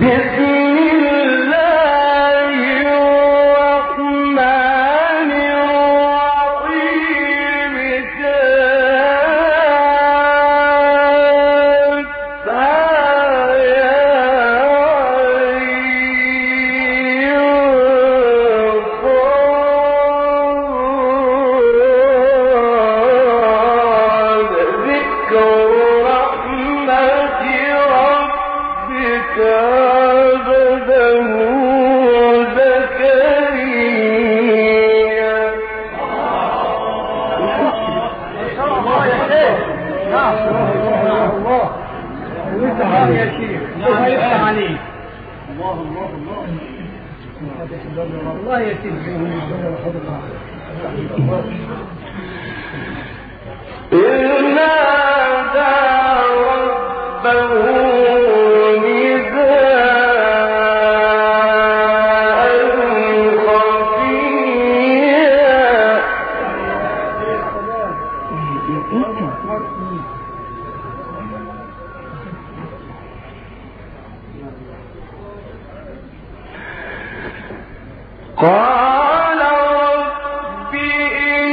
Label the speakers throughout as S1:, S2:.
S1: بسم رب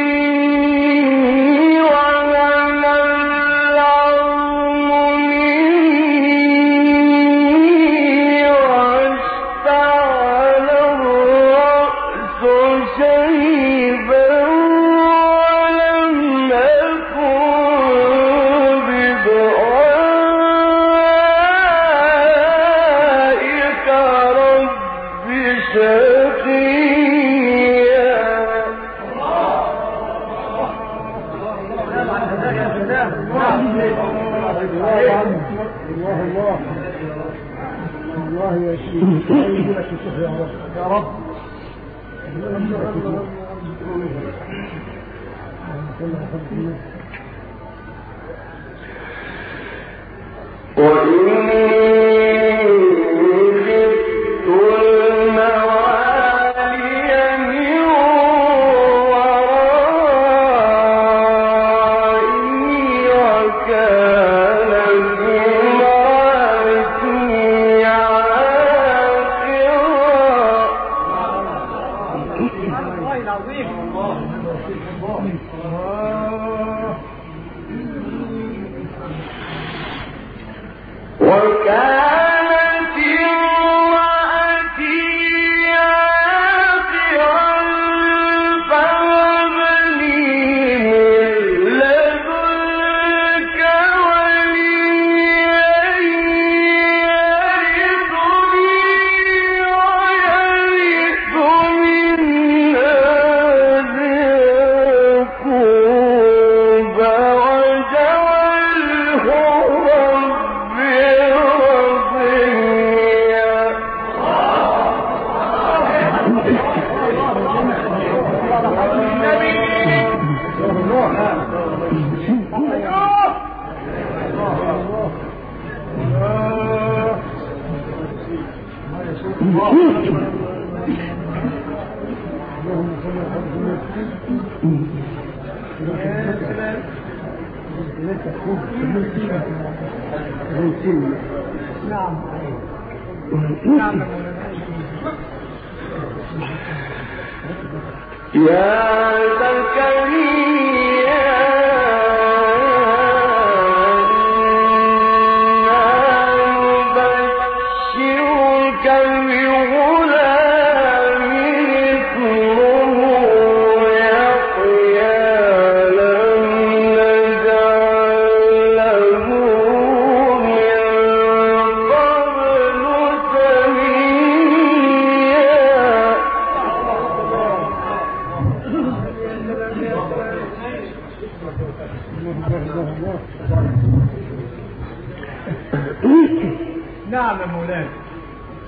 S1: نعم
S2: يا
S1: مولانا.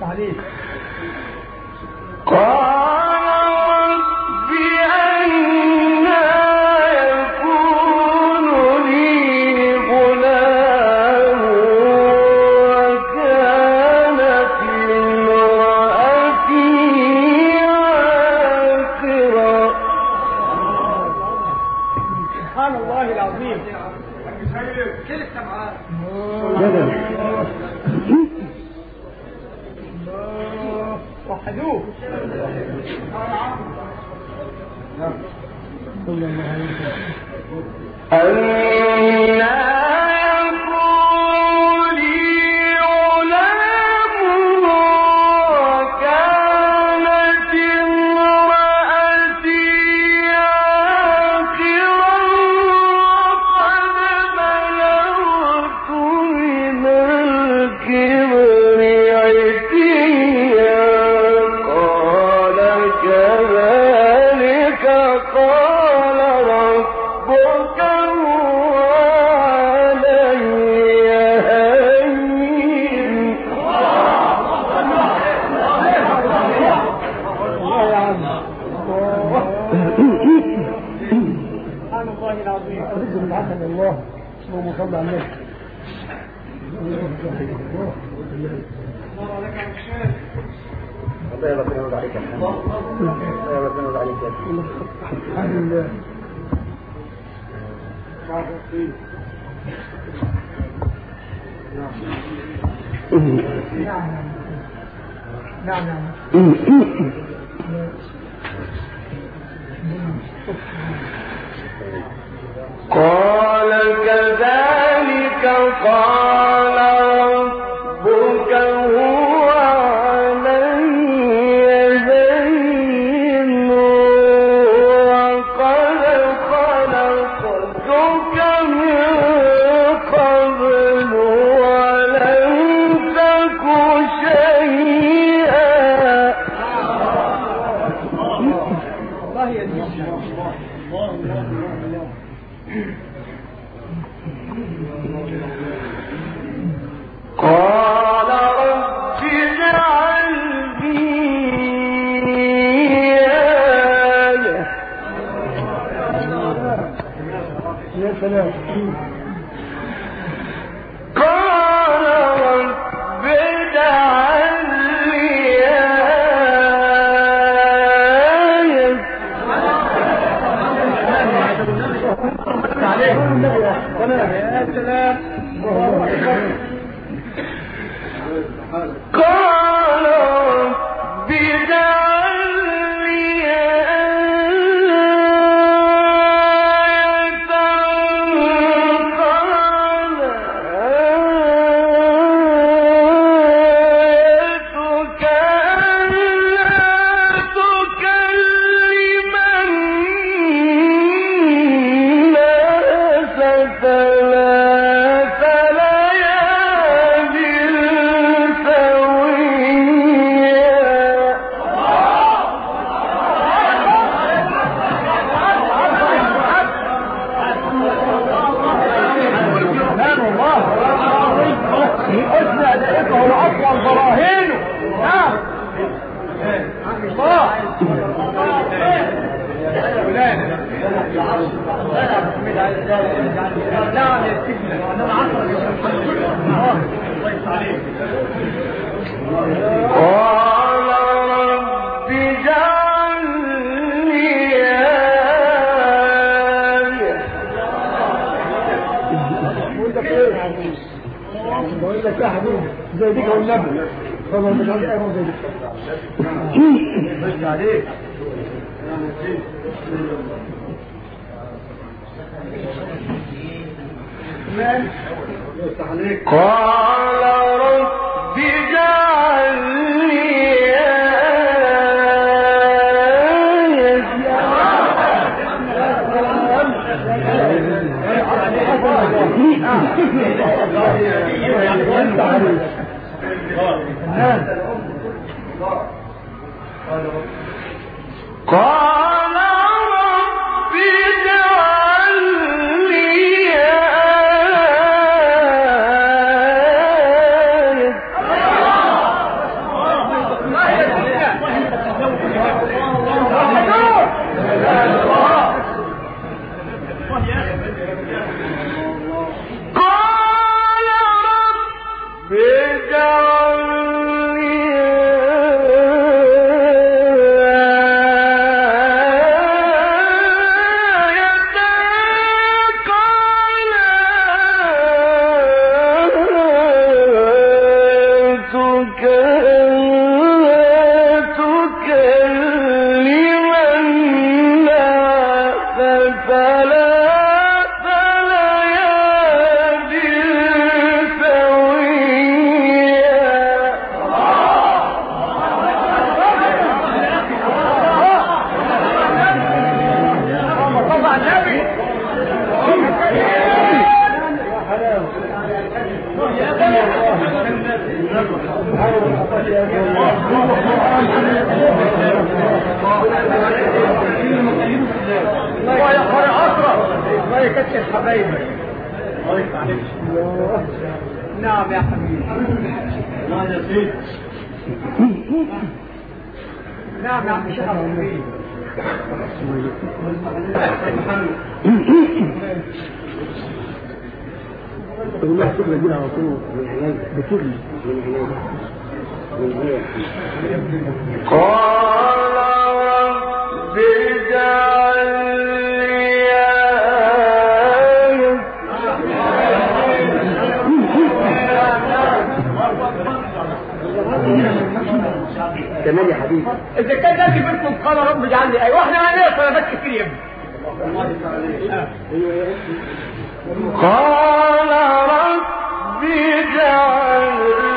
S2: قال
S1: ربي والله العظيم
S2: أرجو من عفن
S1: الله اللهم صل على النبي
S3: الله يبارك لنا عليك الله يبارك لنا عليك
S1: الحمد لله نعم نعم نعم
S2: قال كذلك قال النبي السلام.
S1: الله اكبر
S2: قال رب اجعل
S1: الله
S3: يكتر حبايبك نعم يا حبيبي. نعم يا عم
S2: لها شكرا جدا على طول بتغني
S1: قال رب اجعل
S2: حبيبي
S3: إذا كان ده بنتكم قال رب اجعل لي أيوه إحنا هنقف صلاه كتير يا ابني.
S1: قال رب اجعل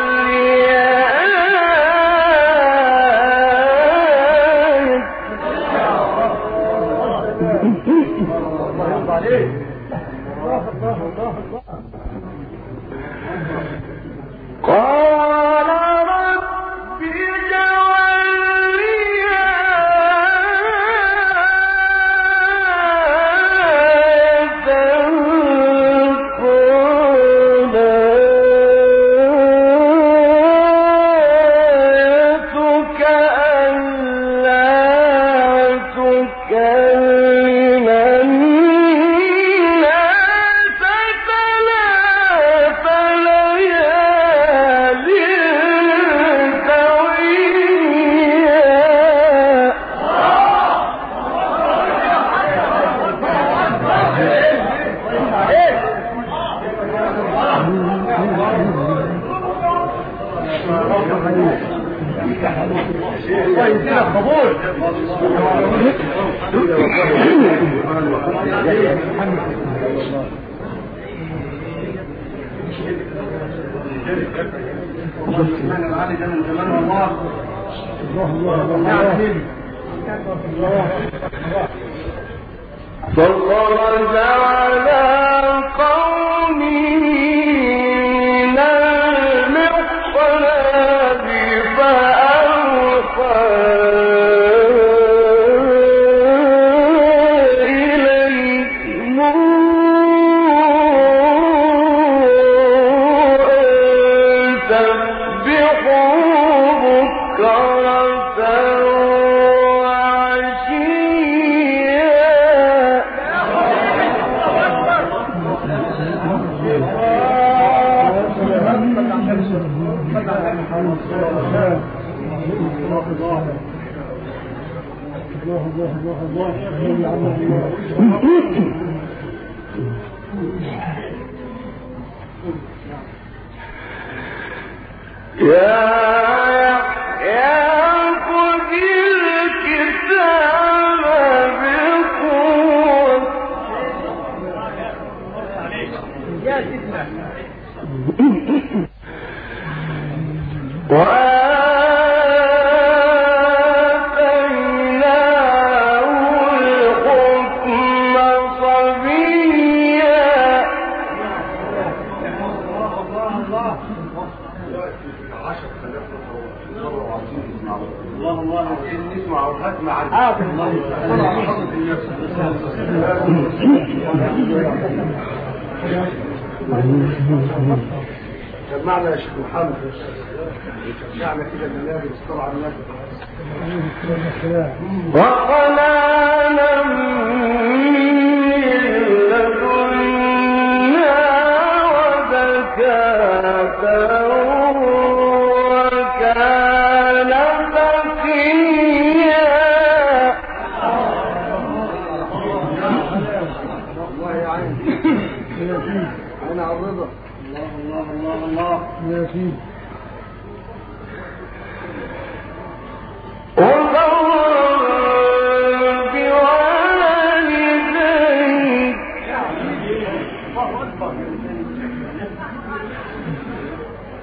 S3: يا
S1: الرضا الله الله الله الله. يا سيدي.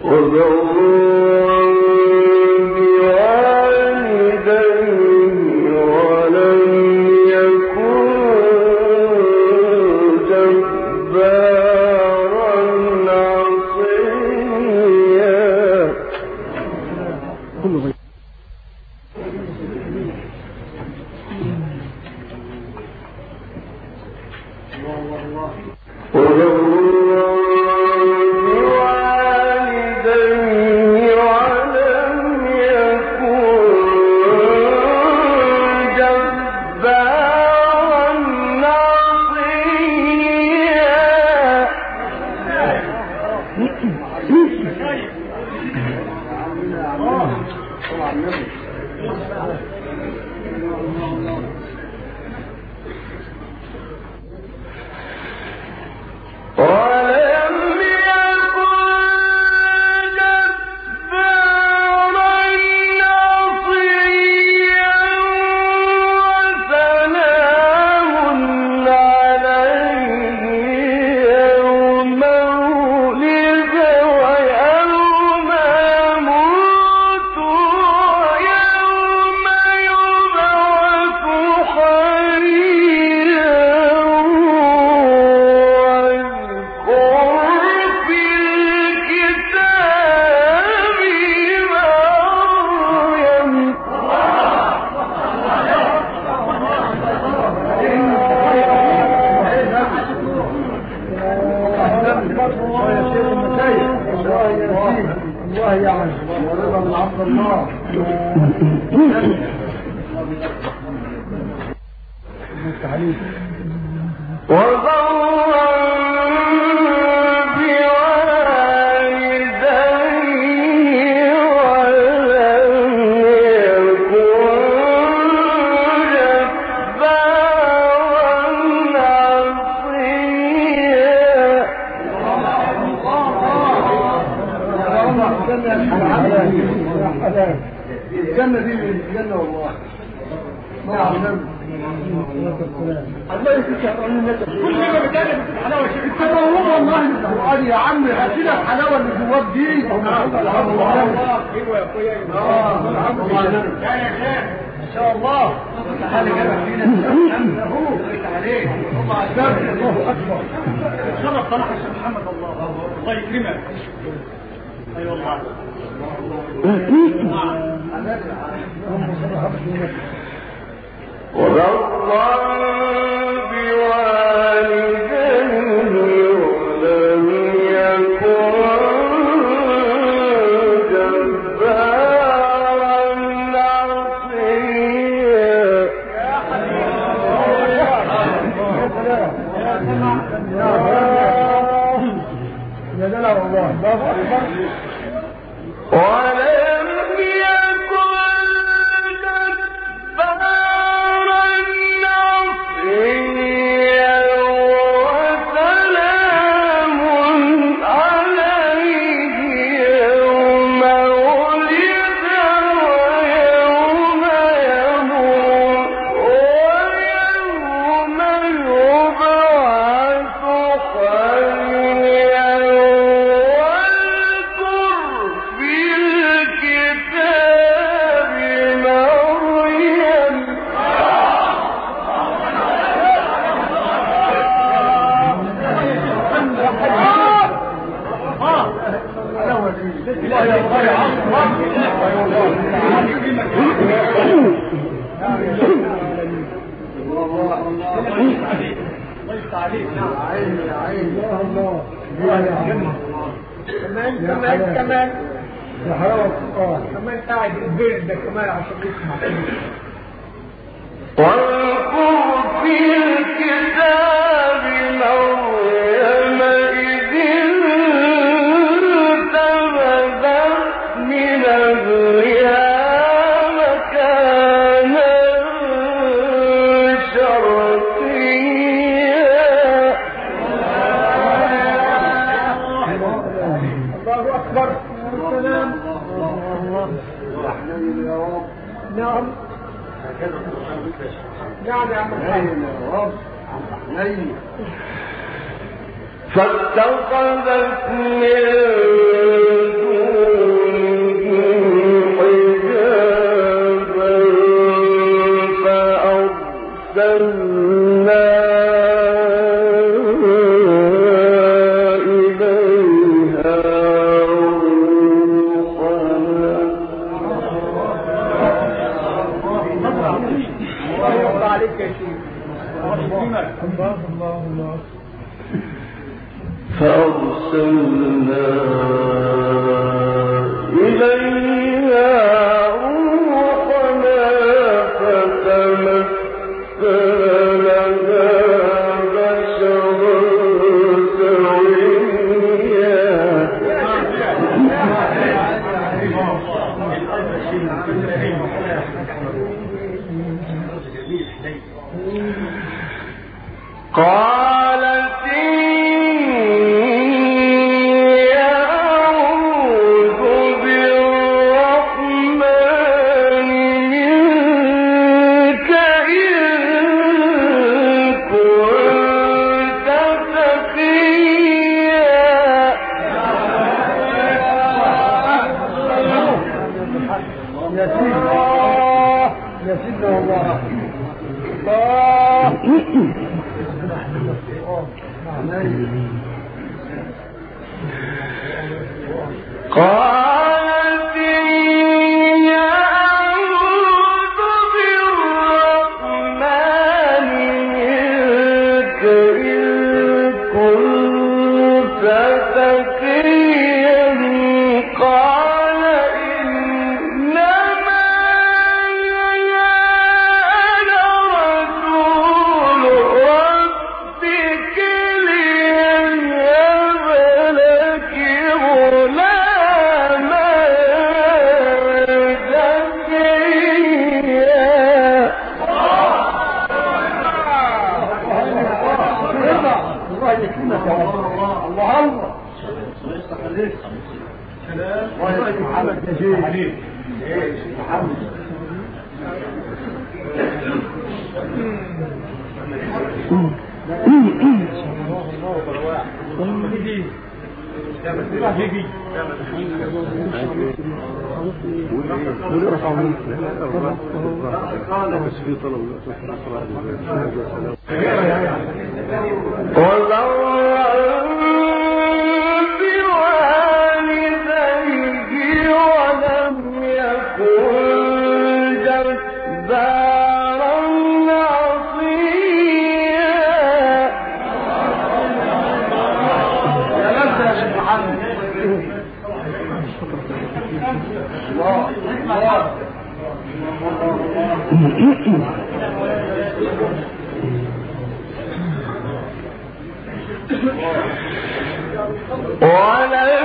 S1: وذو الله اكبر شرف صلاح الشيخ محمد الله الله
S4: الله
S2: الله أكبر
S3: كمان كمان كمان
S2: ده حرام
S3: كمان قاعد البرد كمان عشان يسمع
S1: واذكر في الكتاب
S3: نعم نعم.
S1: فاتخذت من
S3: شيخ حبيب محمد والله
S1: ولا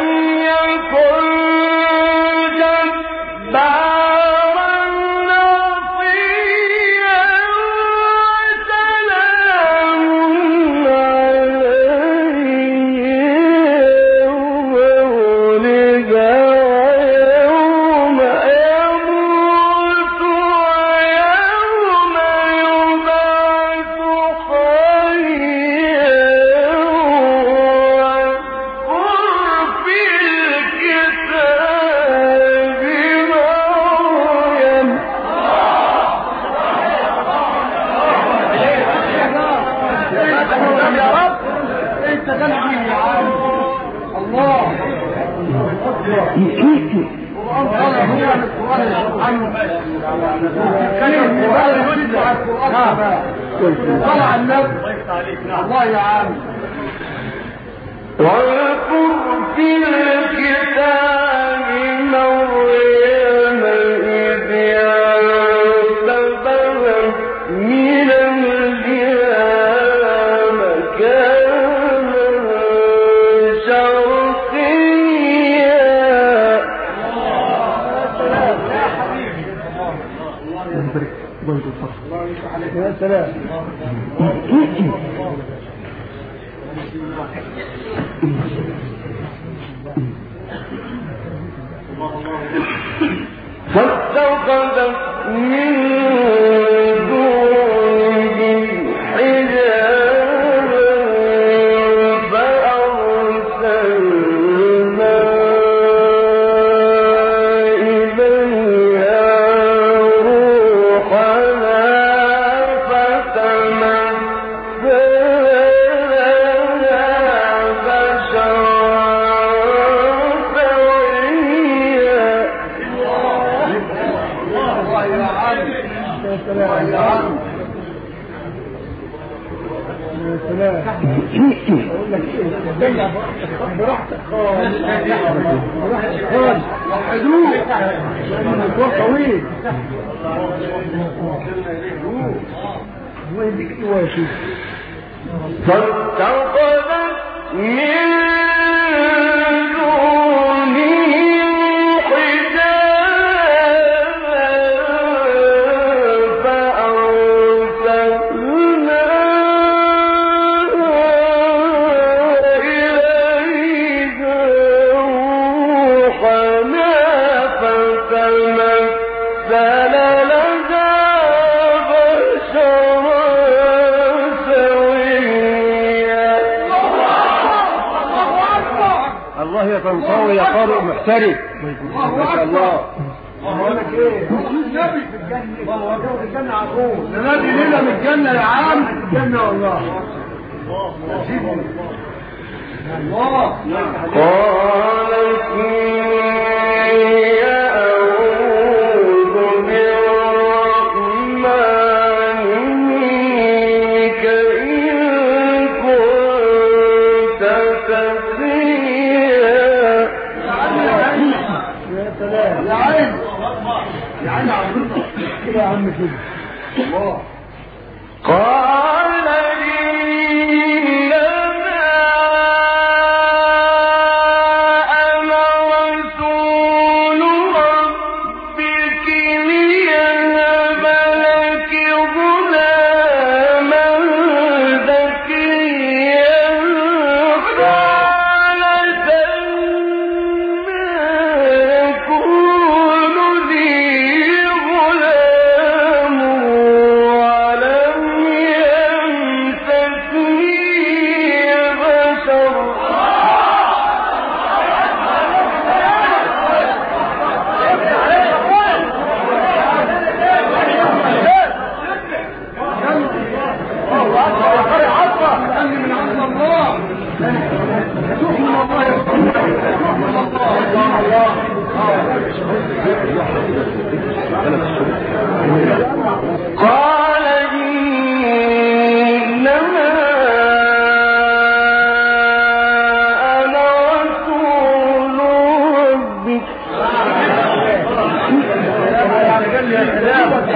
S1: وين ذيك الواجب شما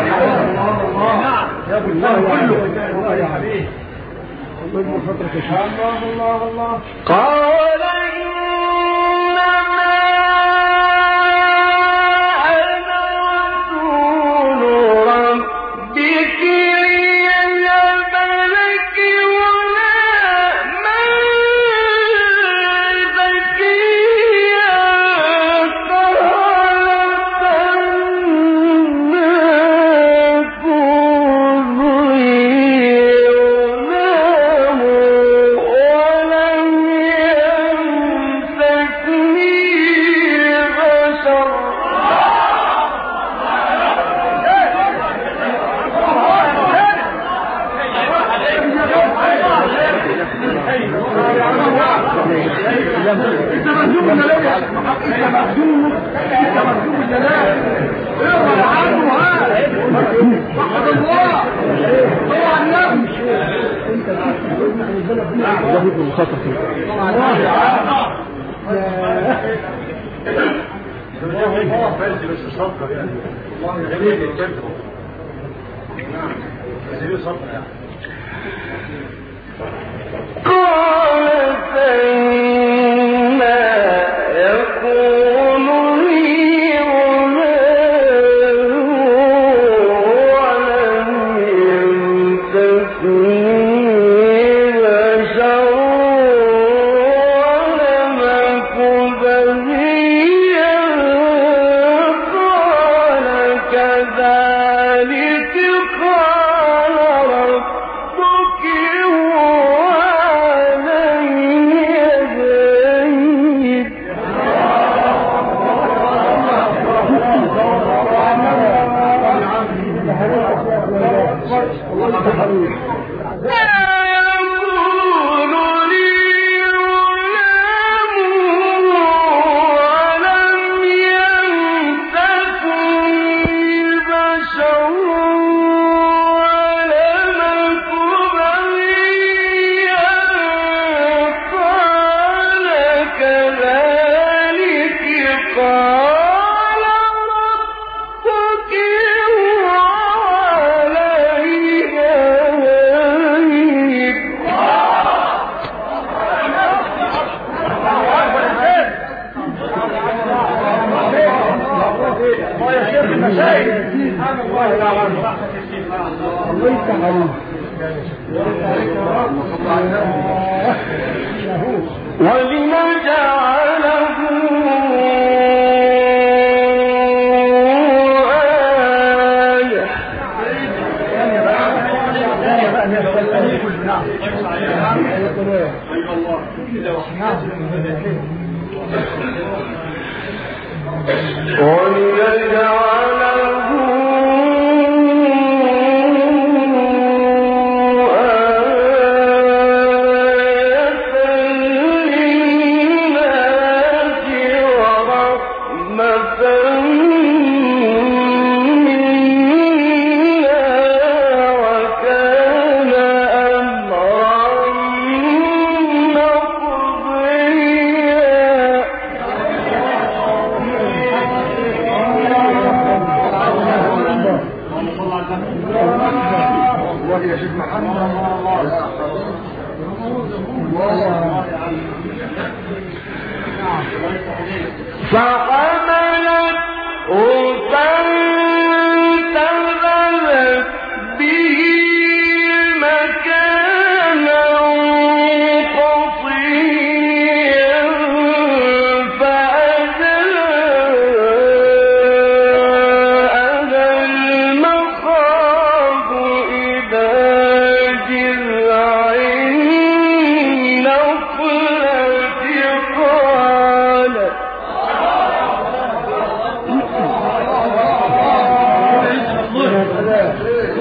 S1: نعم
S2: يا
S3: بالله كله الله
S2: الله
S3: الله
S1: قال ولنجعل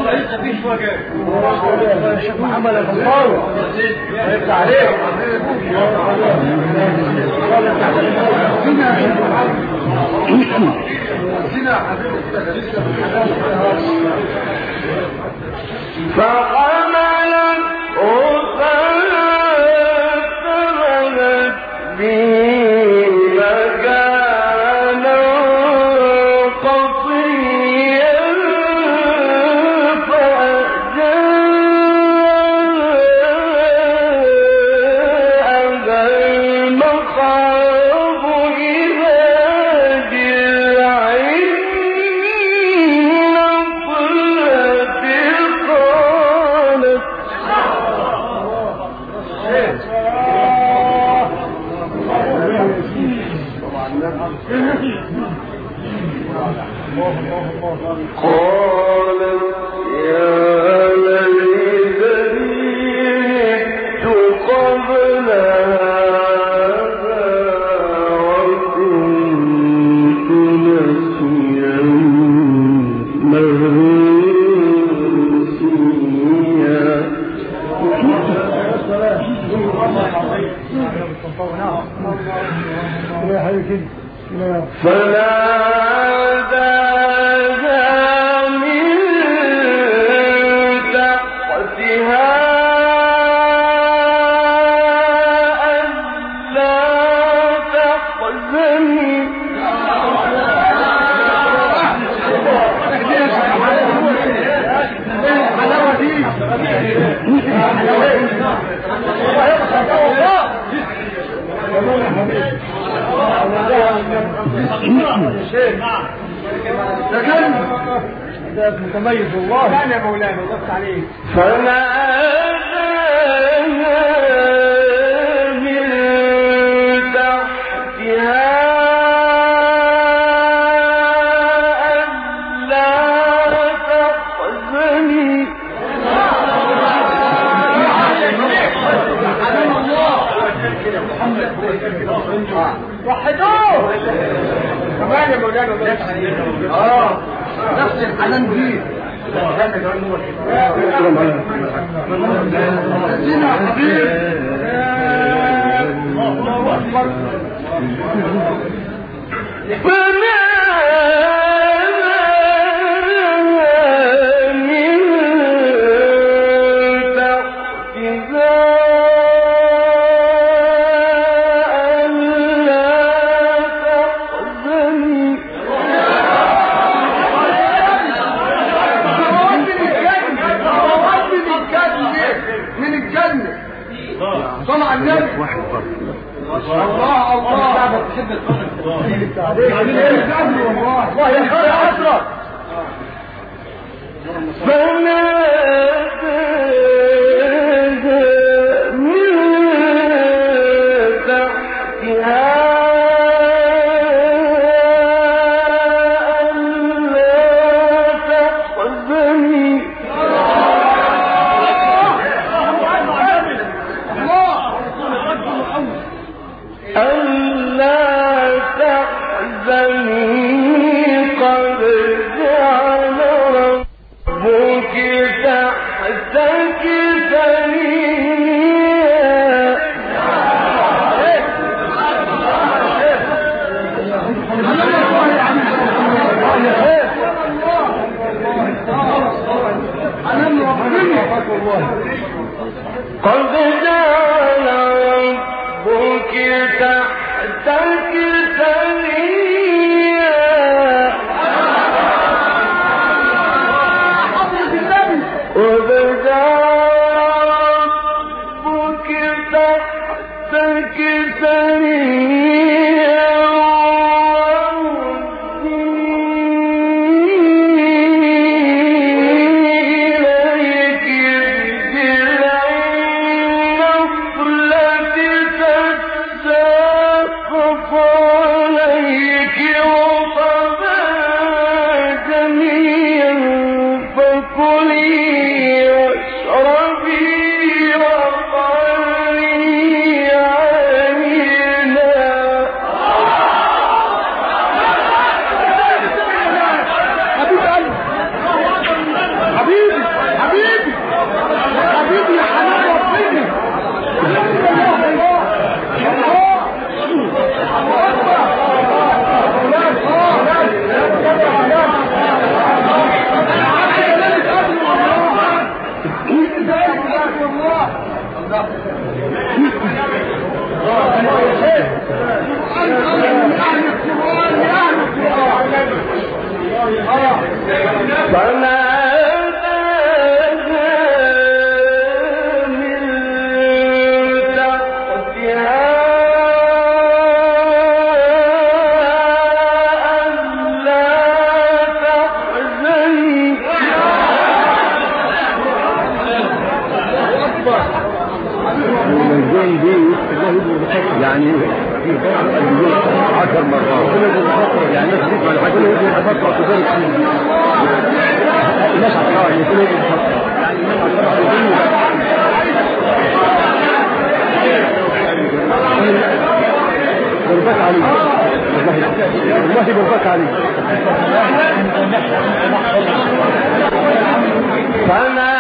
S1: فقال مفيش مجال تميز الله.
S5: لا
S1: يا مولانا الله عليك فلما عندك واحد الله الله الله
S3: تحب الفرق الله يا
S1: حسرة فهنا آه. بربك فما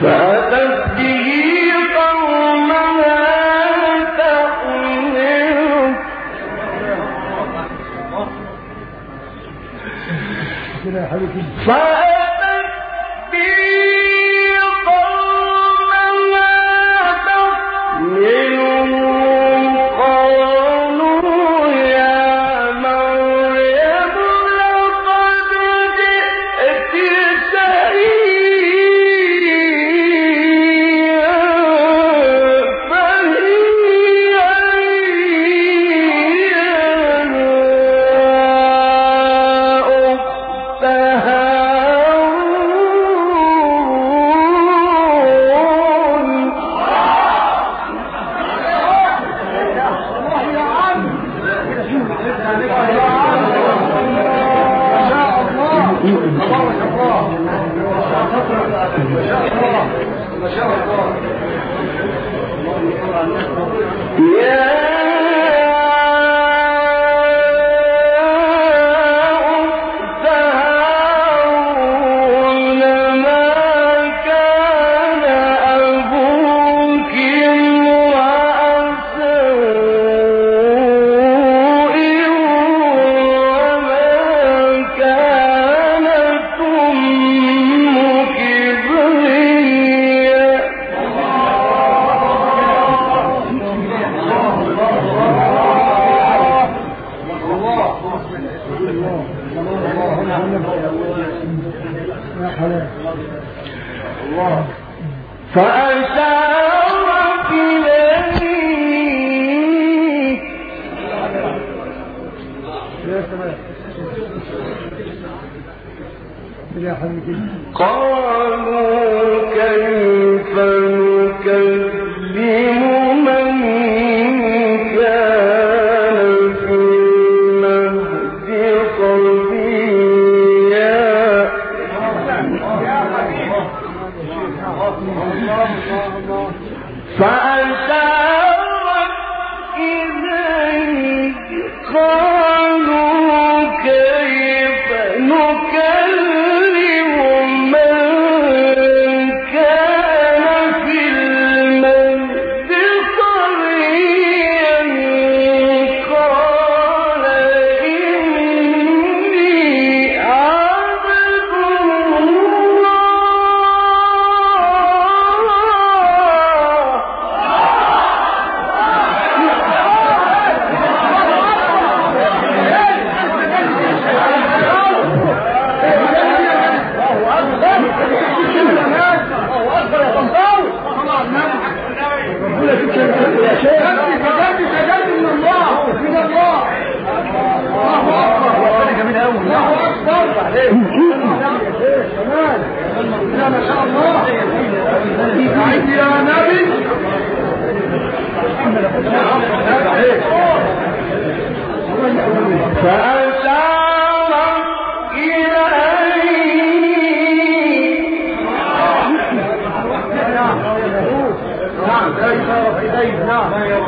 S1: فأتت به قومها تحمله فأتت فأشارت الله اكبر يا طنطاوي ربنا
S3: تكلم يا شيخ تجدد تجدد من الله من الله الله
S1: اكبر ربنا جميل قوي الله
S3: اكبر كمان لا ما شاء الله عيد يا نبي فأنا さあ、大
S1: 変。